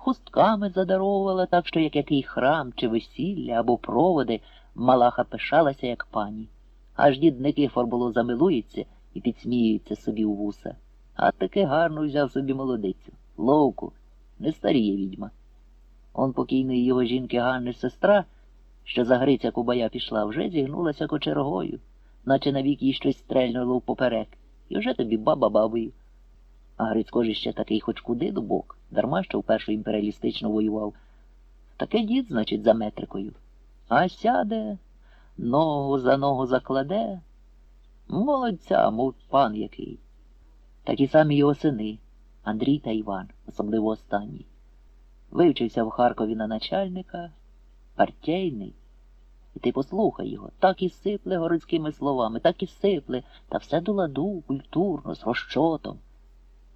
хустками задаровувала, так що як який храм чи весілля або проводи Малаха пишалася, як пані. Аж дід Никифор було замилується і підсміюється собі у вуса. А таки гарно взяв собі молодицю. Ловку, не старіє відьма. Он покійної його жінки Ганни сестра, що за Гриця Кубая пішла, вже зігнулася кочергою, наче навік їй щось стрельнуло впоперек, і вже тобі баба бабою. А Грицько ж ще такий хоч куди дубок, дарма що вперше імперіалістично воював. Таке дід, значить, за метрикою. А сяде, ногу за ногу закладе. Молодця, мов пан який. Такі самі його сини, Андрій та Іван, особливо останній. Вивчився в Харкові на начальника, партійний. І ти послухай його, так і сипле городськими словами, так і сипле, та все до ладу, культурно, з розчотом.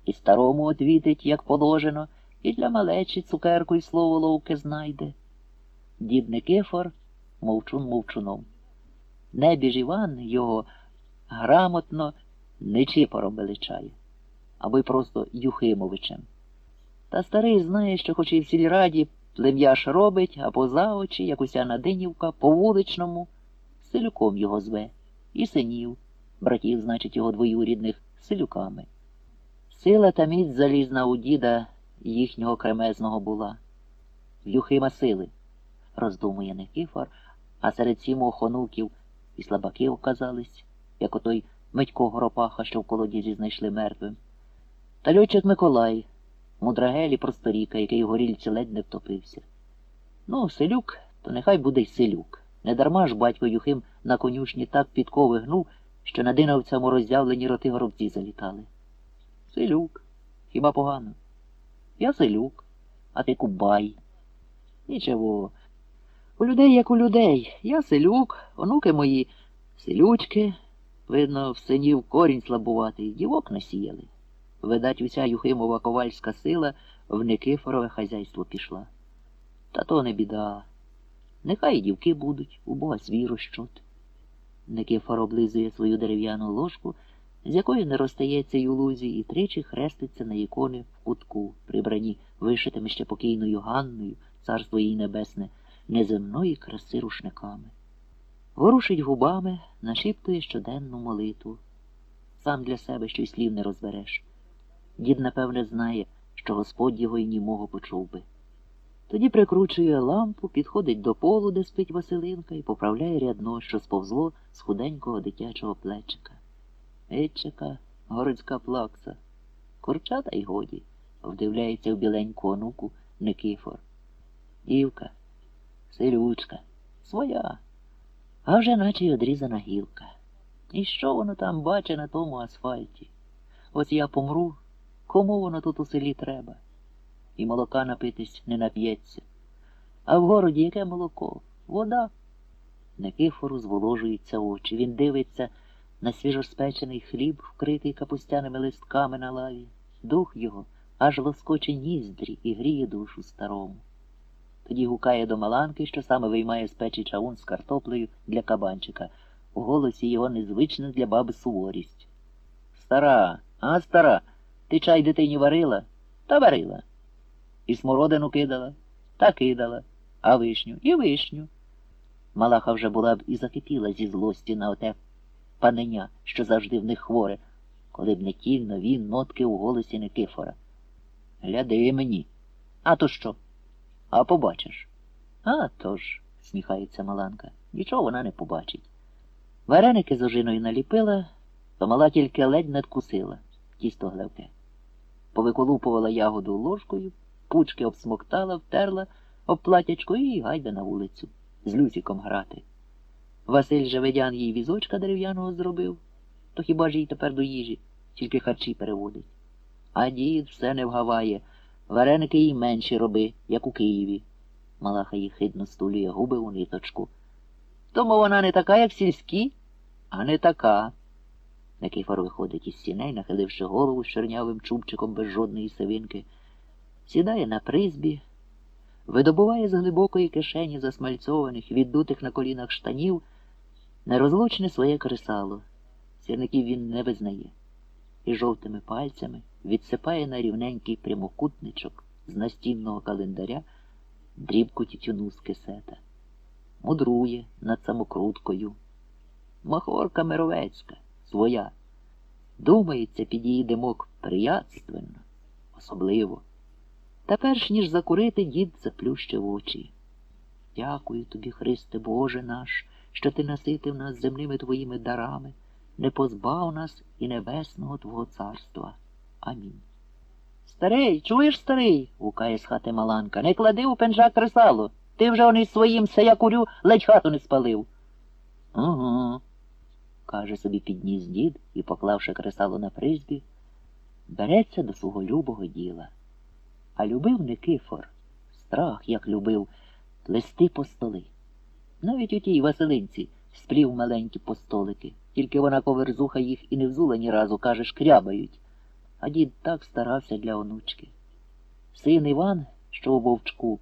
І старому отвітить, як положено, і для малечі цукерку й слово ловке знайде. Дід Никифор мовчун мовчуном. Небіж Іван його грамотно нечипором величає, або й просто Юхимовичем. Та старий знає, що хоч і в сільраді плем'яш робить, а поза очі, як уся надинівка, по вуличному, селюком його зве, і синів, братів, значить, його двоюрідних, селюками. Сила та міць залізна у діда їхнього кремезного була. Юхима сили, роздумує Никифор, а серед сім охонуків і слабаки оказались, як отой Митько Горопаха, що в колодязі знайшли мертвим. Та льотчик Миколай, мудрагель і просторіка, який горільці ледь не втопився. Ну, селюк, то нехай буде й селюк. Недарма ж батько Юхим на конюшні так підкови гнув, що на динавцям у роззявлені роти горобці залітали. Селюк, хіба погано? Я селюк, а ти кубай. Нічого. У людей, як у людей. Я селюк, онуки мої селючки. Видно, в синів корінь слабуватий, дівок насіяли. Видать, уся Юхимова ковальська сила в Никифорове хазяйство пішла. Та то не біда. Нехай дівки будуть, у Бога свій розчот. Никифор облизує свою дерев'яну ложку, з якої не розстається лузі, і тричі хреститься на ікони в кутку, прибрані вишитими ще покійною Ганною, царство їй небесне, неземної краси рушниками. Ворушить губами, нашіптує щоденну молитву. Сам для себе що й слів не розбереш. Дід, напевне, знає, що Господь його й німого почув би. Тоді прикручує лампу, підходить до полу, де спить Василинка, і поправляє рядно, що сповзло з худенького дитячого плечика. Етчика, городська плакса. Курчата й годі, вдивляється в біленьку онуку Никифор. Дівка, селючка, своя, а вже наче й одрізана гілка. І що воно там бачить на тому асфальті? Ось я помру, кому воно тут у селі треба? І молока напитись не нап'ється. А в городі яке молоко? Вода. Никифору зволожуються очі. Він дивиться на свіжоспечений хліб, вкритий капустяними листками на лаві. Дух його аж лоскоче ніздрі і гріє душу старому. Тоді гукає до Маланки, що саме виймає з печі чавун з картоплею для кабанчика. У голосі його незвична для баби суворість. Стара, а стара, ти чай дитині варила? Та варила. І смородину кидала, та кидала, а вишню і вишню. Малаха вже була б і закипіла зі злості на оте паненя, що завжди в них хворе, коли б не ті нові нотки у голосі Никифора. Гляди мені. А то що? А побачиш. А то ж, сміхається Маланка, нічого вона не побачить. Вареники з ожиною наліпила, то мала тільки ледь надкусила тісто глевке. Повиколупувала ягоду ложкою, пучки обсмоктала, втерла об платячко і гайда на вулицю з Люсіком грати. Василь Жаведян їй візочка дерев'яного зробив, то хіба ж їй тепер до їжі, тільки харчі переводить. А дід все не вгаває, вареники їй менші роби, як у Києві. Малаха їй хидно стулює губи у ниточку. Тому вона не така, як сільські, а не така. Никифор виходить із сіней, нахиливши голову з чорнявим чубчиком без жодної сивинки, сідає на призбі, видобуває з глибокої кишені засмальцьованих, віддутих на колінах штанів, нерозлучне своє кресало. Сірників він не визнає, і жовтими пальцями відсипає на рівненький прямокутничок з настінного календаря дрібку тютюну з кисета. Мудрує над самокруткою. Махорка Мировецька, своя. Думається, під її димок приятственно, особливо. Та перш ніж закурити, дід заплющив очі. Дякую тобі, Христе Боже наш, що ти наситив нас земними твоїми дарами, не позбав нас і небесного Твого царства. Амінь. Старий, чуєш, старий? гукає з хати Маланка. Не клади у пенжак кресало. Ти вже он із своїм се я курю, ледь хату не спалив. Угу, каже собі підніс дід і, поклавши кресало на призбі, береться до свого любого діла. А любив Никифор, страх, як любив, плести по столи. Навіть у тій Василинці сплів маленькі постолики, тільки вона коверзуха їх і не взула ні разу, каже, шкрябають. А дід так старався для онучки. Син Іван, що у вовчку,